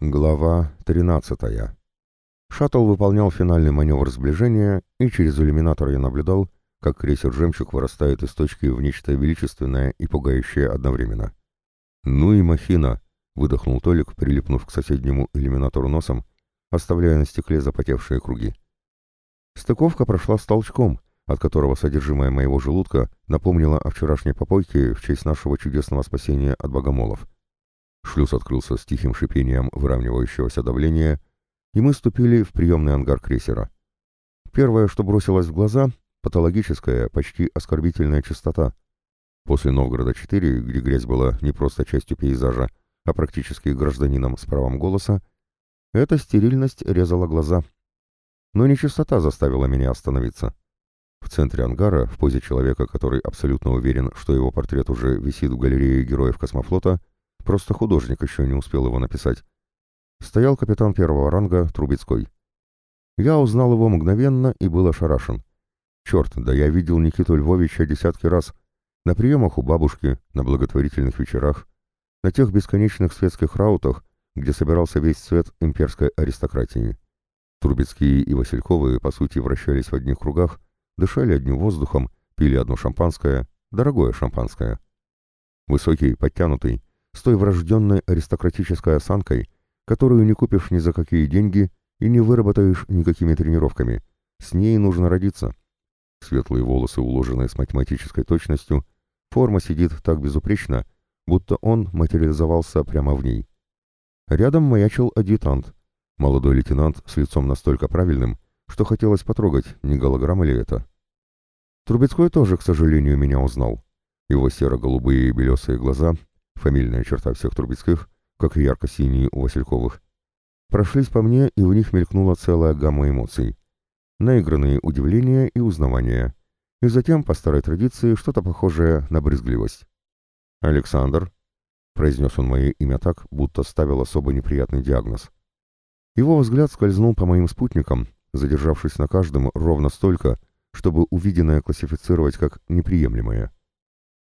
Глава 13. Шаттл выполнял финальный маневр сближения, и через иллюминатор я наблюдал, как крейсер «Жемчуг» вырастает из точки в нечто величественное и пугающее одновременно. «Ну и махина!» — выдохнул Толик, прилипнув к соседнему иллюминатору носом, оставляя на стекле запотевшие круги. Стыковка прошла с толчком, от которого содержимое моего желудка напомнило о вчерашней попойке в честь нашего чудесного спасения от богомолов. Шлюз открылся с тихим шипением выравнивающегося давления, и мы ступили в приемный ангар крейсера. Первое, что бросилось в глаза — патологическая, почти оскорбительная чистота. После Новгорода-4, где грязь была не просто частью пейзажа, а практически гражданином с правом голоса, эта стерильность резала глаза. Но не чистота заставила меня остановиться. В центре ангара, в позе человека, который абсолютно уверен, что его портрет уже висит в галерее героев космофлота, Просто художник еще не успел его написать. Стоял капитан первого ранга Трубецкой. Я узнал его мгновенно и был ошарашен. Черт, да я видел Никиту Львовича десятки раз. На приемах у бабушки, на благотворительных вечерах, на тех бесконечных светских раутах, где собирался весь цвет имперской аристократии. Трубецкие и Васильковы, по сути, вращались в одних кругах, дышали одним воздухом, пили одно шампанское, дорогое шампанское. Высокий, подтянутый, с той врожденной аристократической осанкой, которую не купишь ни за какие деньги и не выработаешь никакими тренировками. С ней нужно родиться. Светлые волосы уложены с математической точностью, форма сидит так безупречно, будто он материализовался прямо в ней. Рядом маячил адъютант, молодой лейтенант с лицом настолько правильным, что хотелось потрогать, не голограмма ли это. Трубецкой тоже, к сожалению, меня узнал. Его серо-голубые и белесые глаза фамильная черта всех Трубецких, как и ярко-синие у Васильковых, прошлись по мне, и в них мелькнула целая гамма эмоций. Наигранные удивления и узнавания. И затем, по старой традиции, что-то похожее на брезгливость. «Александр», — произнес он мое имя так, будто ставил особо неприятный диагноз. Его взгляд скользнул по моим спутникам, задержавшись на каждом ровно столько, чтобы увиденное классифицировать как неприемлемое.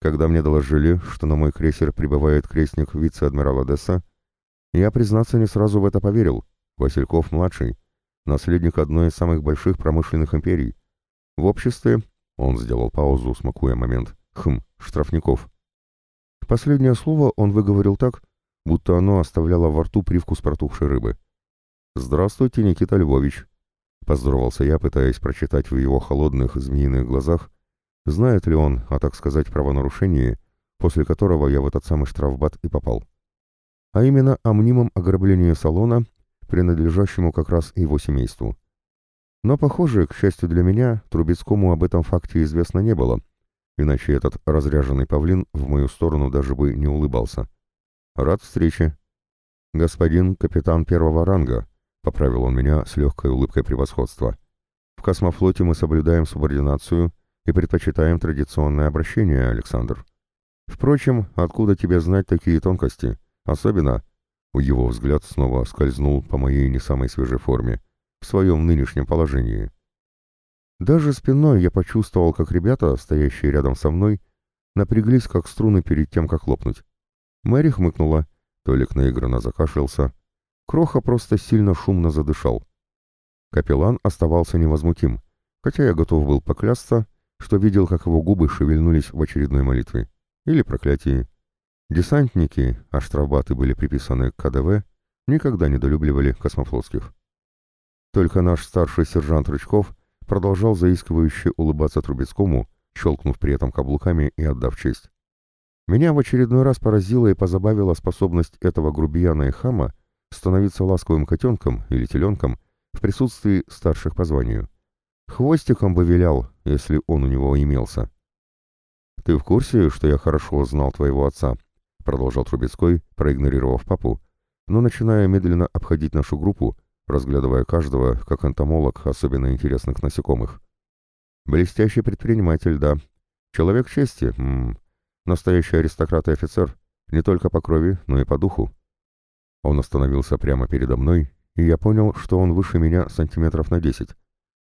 Когда мне доложили, что на мой крейсер прибывает крестник вице-адмирала Одесса, я, признаться, не сразу в это поверил. Васильков-младший, наследник одной из самых больших промышленных империй. В обществе, он сделал паузу, смакуя момент, хм, штрафников. Последнее слово он выговорил так, будто оно оставляло во рту привкус протухшей рыбы. «Здравствуйте, Никита Львович», — поздоровался я, пытаясь прочитать в его холодных змеиных глазах Знает ли он о, так сказать, правонарушении, после которого я в этот самый штрафбат и попал? А именно о мнимом ограблении салона, принадлежащему как раз его семейству. Но, похоже, к счастью для меня, Трубецкому об этом факте известно не было, иначе этот разряженный павлин в мою сторону даже бы не улыбался. «Рад встрече». «Господин капитан первого ранга», — поправил он меня с легкой улыбкой превосходства. «В космофлоте мы соблюдаем субординацию», — и предпочитаем традиционное обращение, Александр. Впрочем, откуда тебе знать такие тонкости? Особенно...» Его взгляд снова скользнул по моей не самой свежей форме, в своем нынешнем положении. Даже спиной я почувствовал, как ребята, стоящие рядом со мной, напряглись, как струны перед тем, как лопнуть. Мэри хмыкнула, Толик наигранно закашлялся. Кроха просто сильно шумно задышал. Капеллан оставался невозмутим, хотя я готов был поклясться, что видел, как его губы шевельнулись в очередной молитве. Или проклятии. Десантники, а штрафбаты были приписаны к КДВ, никогда не долюбливали космофлотских. Только наш старший сержант Рычков продолжал заискивающе улыбаться Трубецкому, щелкнув при этом каблуками и отдав честь. Меня в очередной раз поразила и позабавила способность этого грубияна и хама становиться ласковым котенком или теленком в присутствии старших по званию. Хвостиком бы вилял, если он у него имелся. «Ты в курсе, что я хорошо знал твоего отца?» — продолжал Трубецкой, проигнорировав папу, но начиная медленно обходить нашу группу, разглядывая каждого, как энтомолог особенно интересных насекомых. «Блестящий предприниматель, да. Человек чести, м -м. настоящий аристократ и офицер, не только по крови, но и по духу». Он остановился прямо передо мной, и я понял, что он выше меня сантиметров на десять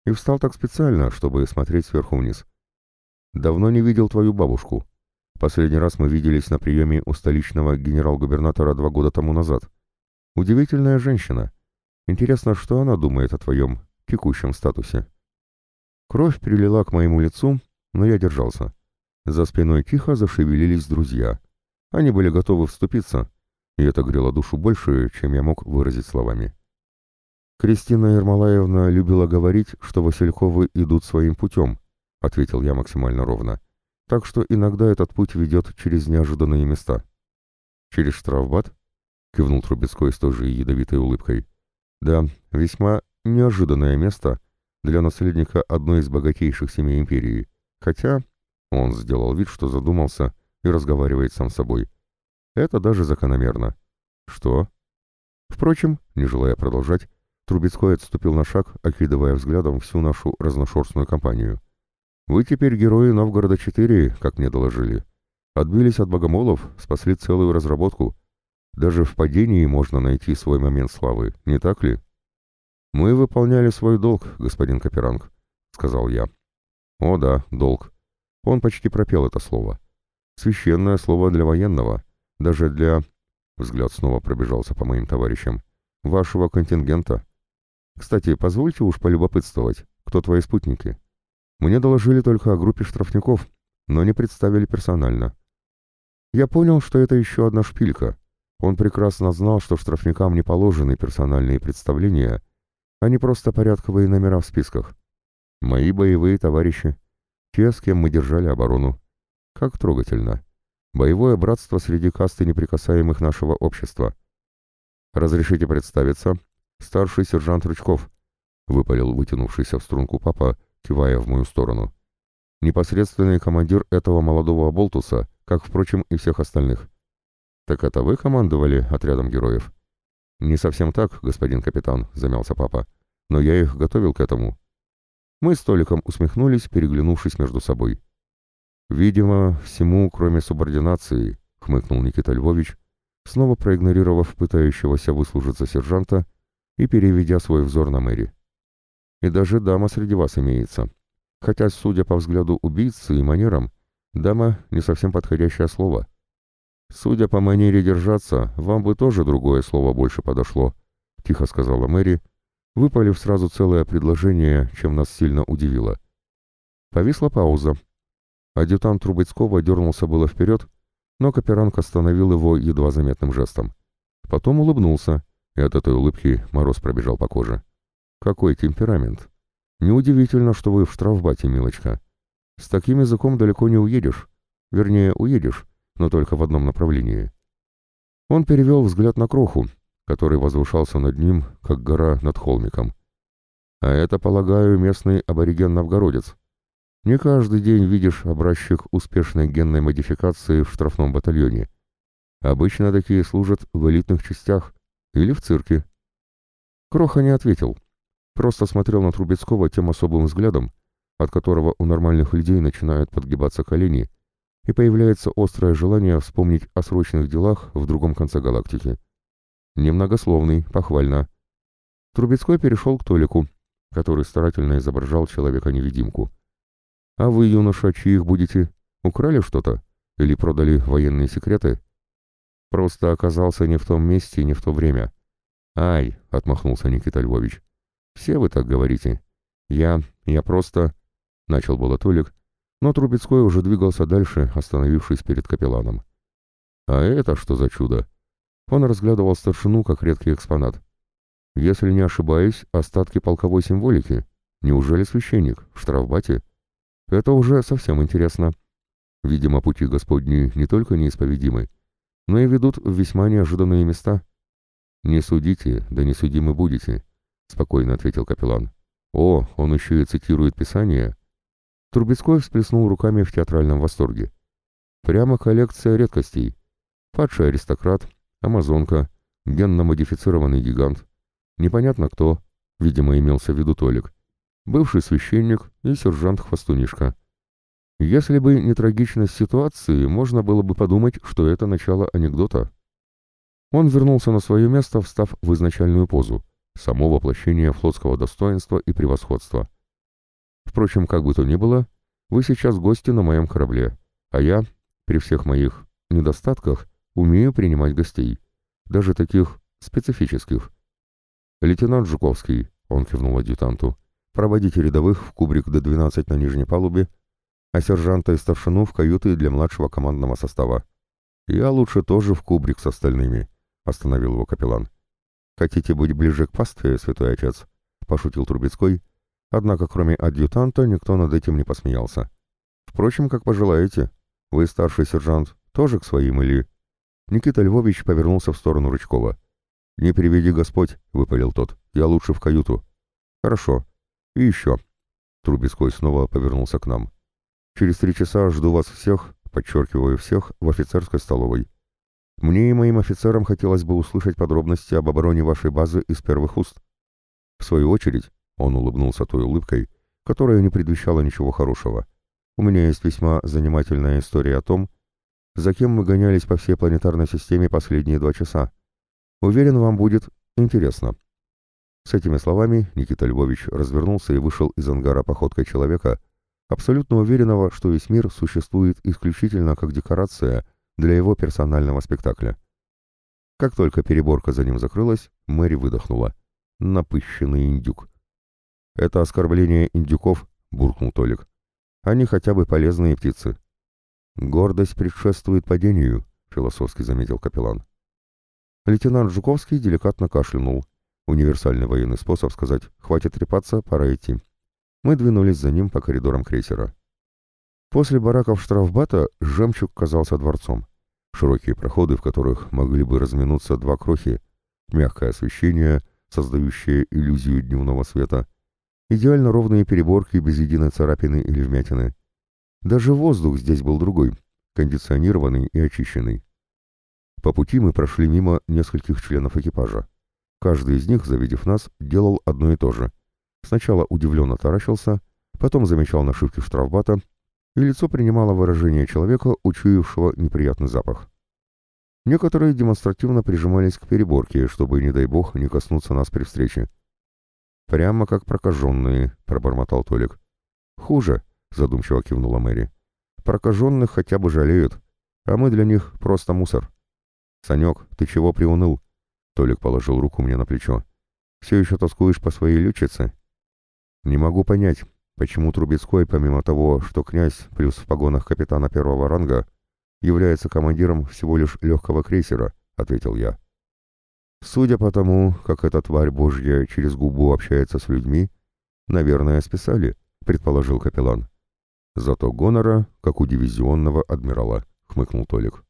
и встал так специально, чтобы смотреть сверху вниз. «Давно не видел твою бабушку. Последний раз мы виделись на приеме у столичного генерал-губернатора два года тому назад. Удивительная женщина. Интересно, что она думает о твоем текущем статусе. Кровь прилила к моему лицу, но я держался. За спиной тихо зашевелились друзья. Они были готовы вступиться, и это грело душу больше, чем я мог выразить словами. «Кристина Ермолаевна любила говорить, что Васильковы идут своим путем», — ответил я максимально ровно. «Так что иногда этот путь ведет через неожиданные места». «Через штрафбат?» — кивнул Трубецкой с той же ядовитой улыбкой. «Да, весьма неожиданное место для наследника одной из богатейших семей империи. Хотя...» — он сделал вид, что задумался и разговаривает сам с собой. «Это даже закономерно». «Что?» Впрочем, не желая продолжать, Трубецкой отступил на шаг, окидывая взглядом всю нашу разношерстную компанию. «Вы теперь герои Новгорода-4, как мне доложили. Отбились от богомолов, спасли целую разработку. Даже в падении можно найти свой момент славы, не так ли?» «Мы выполняли свой долг, господин Каперанг», — сказал я. «О да, долг». Он почти пропел это слово. Священное слово для военного, даже для... Взгляд снова пробежался по моим товарищам. «Вашего контингента». Кстати, позвольте уж полюбопытствовать, кто твои спутники? Мне доложили только о группе штрафников, но не представили персонально. Я понял, что это еще одна шпилька. Он прекрасно знал, что штрафникам не положены персональные представления, а не просто порядковые номера в списках. Мои боевые товарищи, те, с кем мы держали оборону. Как трогательно. Боевое братство среди касты неприкасаемых нашего общества. Разрешите представиться, «Старший сержант Рычков», — выпалил вытянувшийся в струнку папа, кивая в мою сторону. «Непосредственный командир этого молодого болтуса, как, впрочем, и всех остальных». «Так это вы командовали отрядом героев?» «Не совсем так, господин капитан», — замялся папа. «Но я их готовил к этому». Мы с Толиком усмехнулись, переглянувшись между собой. «Видимо, всему, кроме субординации», — хмыкнул Никита Львович, снова проигнорировав пытающегося выслужиться сержанта и переведя свой взор на Мэри. «И даже дама среди вас имеется. Хотя, судя по взгляду убийцы и манерам, дама — не совсем подходящее слово. Судя по манере держаться, вам бы тоже другое слово больше подошло», — тихо сказала Мэри, выпалив сразу целое предложение, чем нас сильно удивило. Повисла пауза. Адъютант Трубецкого дернулся было вперед, но Каперанг остановил его едва заметным жестом. Потом улыбнулся, и от этой улыбки мороз пробежал по коже. «Какой темперамент! Неудивительно, что вы в штрафбате, милочка. С таким языком далеко не уедешь. Вернее, уедешь, но только в одном направлении». Он перевел взгляд на кроху, который возвышался над ним, как гора над холмиком. «А это, полагаю, местный абориген-новгородец. Не каждый день видишь образчик успешной генной модификации в штрафном батальоне. Обычно такие служат в элитных частях, или в цирке. Кроха не ответил. Просто смотрел на Трубецкого тем особым взглядом, от которого у нормальных людей начинают подгибаться колени, и появляется острое желание вспомнить о срочных делах в другом конце галактики. Немногословный, похвально. Трубецкой перешел к Толику, который старательно изображал человека-невидимку. «А вы, юноша, чьих будете? Украли что-то? Или продали военные секреты?» Просто оказался не в том месте, не в то время. «Ай!» — отмахнулся Никита Львович. «Все вы так говорите. Я... я просто...» — начал было Толик, но Трубецкой уже двигался дальше, остановившись перед капелланом. «А это что за чудо?» Он разглядывал старшину как редкий экспонат. «Если не ошибаюсь, остатки полковой символики. Неужели священник? В штрафбате? Это уже совсем интересно. Видимо, пути Господни не только неисповедимы, но и ведут в весьма неожиданные места. «Не судите, да не судимы будете», — спокойно ответил капеллан. «О, он еще и цитирует Писание». Трубецкой всплеснул руками в театральном восторге. «Прямо коллекция редкостей. Падший аристократ, амазонка, генно-модифицированный гигант. Непонятно кто, видимо, имелся в виду Толик. Бывший священник и сержант-хвостунишка. Если бы не трагичность ситуации, можно было бы подумать, что это начало анекдота. Он вернулся на свое место, встав в изначальную позу, само воплощение флотского достоинства и превосходства. Впрочем, как бы то ни было, вы сейчас гости на моем корабле, а я, при всех моих недостатках, умею принимать гостей, даже таких специфических. «Лейтенант Жуковский», — он кивнул адъютанту, — «проводите рядовых в кубрик до 12 на нижней палубе, а сержанта и старшину в каюты для младшего командного состава. Я лучше тоже в кубрик с остальными», — остановил его капеллан. «Хотите быть ближе к пастве, святой отец?» — пошутил Трубецкой, однако кроме адъютанта никто над этим не посмеялся. «Впрочем, как пожелаете. Вы старший сержант, тоже к своим или...» Никита Львович повернулся в сторону Рычкова. «Не приведи Господь», — выпалил тот, — «я лучше в каюту». «Хорошо. И еще». Трубецкой снова повернулся к нам. «Через три часа жду вас всех, подчеркиваю всех, в офицерской столовой. Мне и моим офицерам хотелось бы услышать подробности об обороне вашей базы из первых уст». В свою очередь, он улыбнулся той улыбкой, которая не предвещала ничего хорошего. «У меня есть весьма занимательная история о том, за кем мы гонялись по всей планетарной системе последние два часа. Уверен, вам будет интересно». С этими словами Никита Львович развернулся и вышел из ангара походкой человека, абсолютно уверенного, что весь мир существует исключительно как декорация для его персонального спектакля. Как только переборка за ним закрылась, Мэри выдохнула. Напыщенный индюк. «Это оскорбление индюков», — буркнул Толик. «Они хотя бы полезные птицы». «Гордость предшествует падению», — философски заметил капеллан. Лейтенант Жуковский деликатно кашлянул. Универсальный военный способ сказать «хватит трепаться, пора идти». Мы двинулись за ним по коридорам крейсера. После бараков штрафбата жемчуг казался дворцом. Широкие проходы, в которых могли бы разминуться два крохи, мягкое освещение, создающее иллюзию дневного света, идеально ровные переборки без единой царапины или вмятины. Даже воздух здесь был другой, кондиционированный и очищенный. По пути мы прошли мимо нескольких членов экипажа. Каждый из них, завидев нас, делал одно и то же. Сначала удивленно таращился, потом замечал нашивки штрафбата, и лицо принимало выражение человека, учуявшего неприятный запах. Некоторые демонстративно прижимались к переборке, чтобы, не дай бог, не коснуться нас при встрече. «Прямо как прокаженные», — пробормотал Толик. «Хуже», — задумчиво кивнула Мэри. «Прокаженных хотя бы жалеют, а мы для них просто мусор». «Санек, ты чего приуныл?» Толик положил руку мне на плечо. «Все еще тоскуешь по своей лючице?» «Не могу понять, почему Трубецкой, помимо того, что князь плюс в погонах капитана первого ранга, является командиром всего лишь легкого крейсера», — ответил я. «Судя по тому, как эта тварь божья через губу общается с людьми, наверное, списали», — предположил капеллан. Зато гонора, как у дивизионного адмирала, хмыкнул Толик.